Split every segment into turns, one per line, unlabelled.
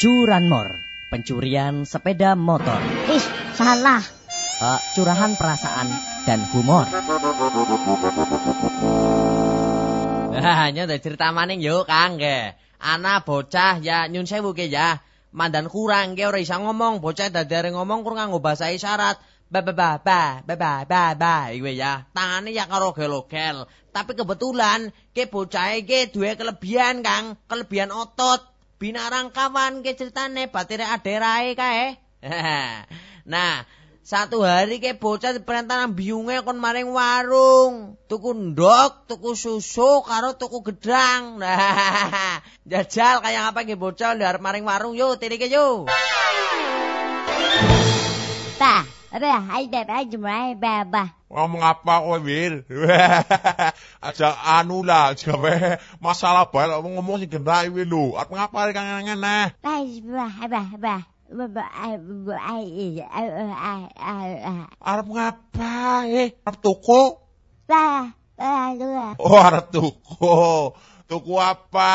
Curanmor, pencurian sepeda motor.
Ih, salah.
Uh, curahan perasaan dan humor.
Hanya udah cerita maning yuk Kang ke. Ana bocah ya nyun sewu ke ya. Mandan kurang ke ora isa ngomong, bocah dadi areng ngomong kurang nganggo bahasa isyarat. Ba ba ba ba ba ba ba ba iku ya. Tangane ya karo gelogel. Tapi kebetulan ke bocah ke duwe kelebihan Kang, kelebihan otot. Binarang kawan ke ceritane batire aderae kae. nah, satu hari ke bocah diperintah nang biunge kon maring warung. Tuku ndok, tuku susu, karo tuku gedang. Nah, jajal kayak apa ke bocah liar maring warung yo, tirike yo.
Bah, bah, jumai, bah, bah.
Ngomong apa kowe, Wir? Aja anu lah, jawe masalah bae ngomong ngomong sing gendak kuwi lho. Arep ngapa kang ngene?
Bah, bah, bah, bah. Bah, bah, ah, bah, ah, iya, ah, ah, ah, ah.
Arep ngapa? Eh, arep tuku? Oh, arep tuku. Tuku apa?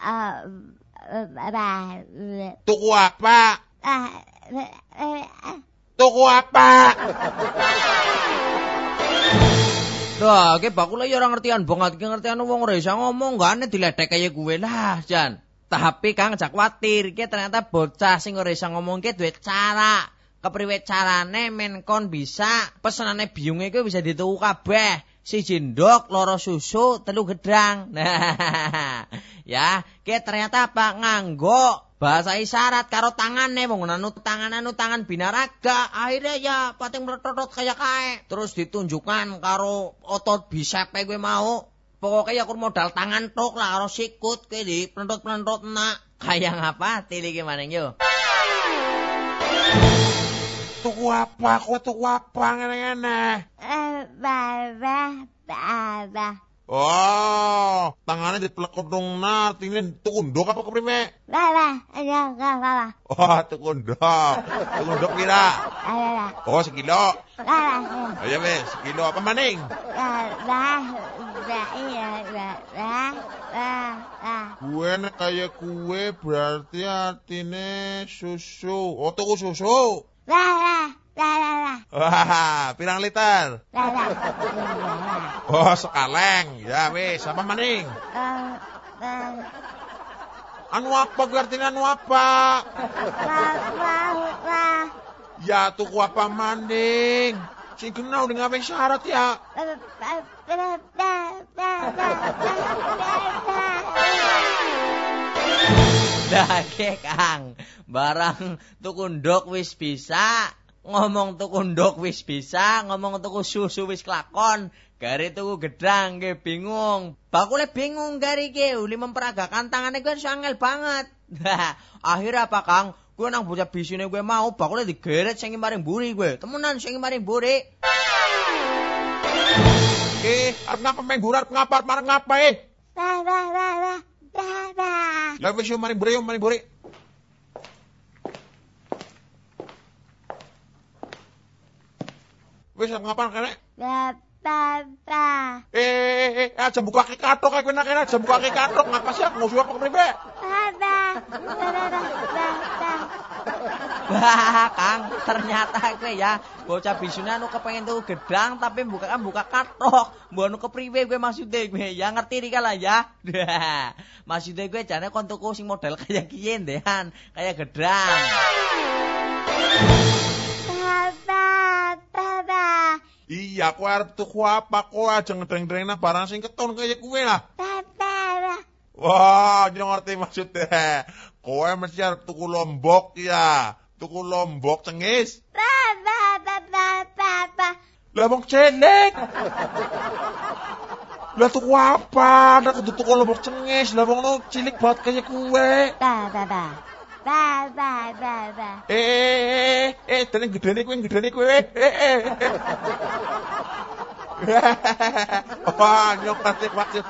Ah, bah,
Tuku apa? Tuku apa?
Dah, ke bakule ya ora ngertian banget, ki ngertian wong ora iso ngomong, gak aneh diledek kaya gue lah, Jan. Tapi Kang jak kuwatir, ki ternyata bocah sing ora iso ngomong ki cara. Kepriwe carane men kon bisa pesenane biunge kuwi bisa dituku kabeh. Siji ndok, loro susu, telu gedang. Nah, ya, ki ternyata apa nganggo bahasa isyarat karo tangane wong anu tangan anu tangan binaraga akhirnya ya pating meletot kayak kae terus ditunjukkan karo otot bicep gue mau pokoknya ya kur modal tangan tok lah karo sikut kayak di pelentot nak kayak ngapa tili gimana yo
Tuku apa? Kowe tuku apa ngene-ngene?
Eh, bah, bah, bah, bah.
Oh, tangannya diplekot dong nah, artinya tuku ndok apa
bah, ada, bah, bah, bah.
Oh, tuku ndok. Tuku ndok pira?
Ada, bah.
Oh, sekilo. Ayo wes, sekilo apa maning?
iya.
Kue nek kayak kue berarti artinya susu. Oh, tuku susu. Wah, pirang liter? Oh, sekaleng. Ya wes, apa maning? Anu apa gue artinya anu apa?
bah, bah, bah.
Ya tuku apa maning? Sing kenal dengan apa syarat ya?
Dah Kang barang tuku ndok wis bisa ngomong tuku ndok wis bisa ngomong tuku susu wis kelakon Gari tuku gedang ke bingung. Bakule bingung gari ke uli memperagakan tangannya gue sangel banget. Nah, akhirnya apa Kang? Gue nang bocah bisine gue mau bakule digeret sing maring buri gue. Temenan sing maring buri.
Eh, arep ngapa main gurat ngapa marang eh?
Bah, bah, bah, bah, bah, bah.
Lah wis yo maring buri yo maring buri. Wis ngapa kene?
Bah, bah, bah.
Eh, eh, eh, aja buka ke katok kayak kena kena aja buka ke katok ngapa sih aku ngusul apa kepriwe?
Bah, bah,
Wah, Kang, ternyata gue ya bocah bisune anu kepengen tuku gedang tapi buka kan buka katok. Mbok anu kepriwe gue maksudnya gue ya ngerti nih lah ya. maksudnya gue jane kon tuku sing model kayak kiye ndehan, kayak gedang.
Bah, bah.
Iya, aku arep tuku apa kok aja ngedreng-dreng nang barang sing keton kayak kue lah.
Bah,
Wah, jadi ngerti maksudnya. Kowe mesti arep tuku lombok ya. Tuku lombok cengis.
Bah, bah, bah.
Lombok cilik. Lah tuku apa? Ada kudu tuku lombok cengis. Lah wong cilik banget kayak kue.
Bah, bah, bah. Bah, bah, bah, bah.
Eh, eh, eh, eh, yang gedene yang gedene kue. Eh, eh, eh. Wah, nyok ngerti maksud.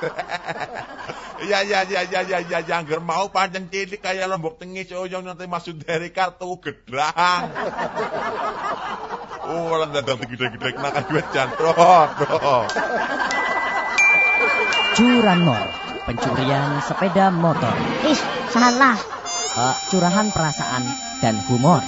Iya, iya, iya, iya, iya, iya, iya, anggar mau panjang cilik kayak lombok tengis, oh, yang nanti maksud dari kartu gedang. Oh, orang dadang gede-gede kenakan duit jantrot.
Curanmor, pencurian sepeda motor.
Ih, salah.
eh, curahan perasaan dan humor.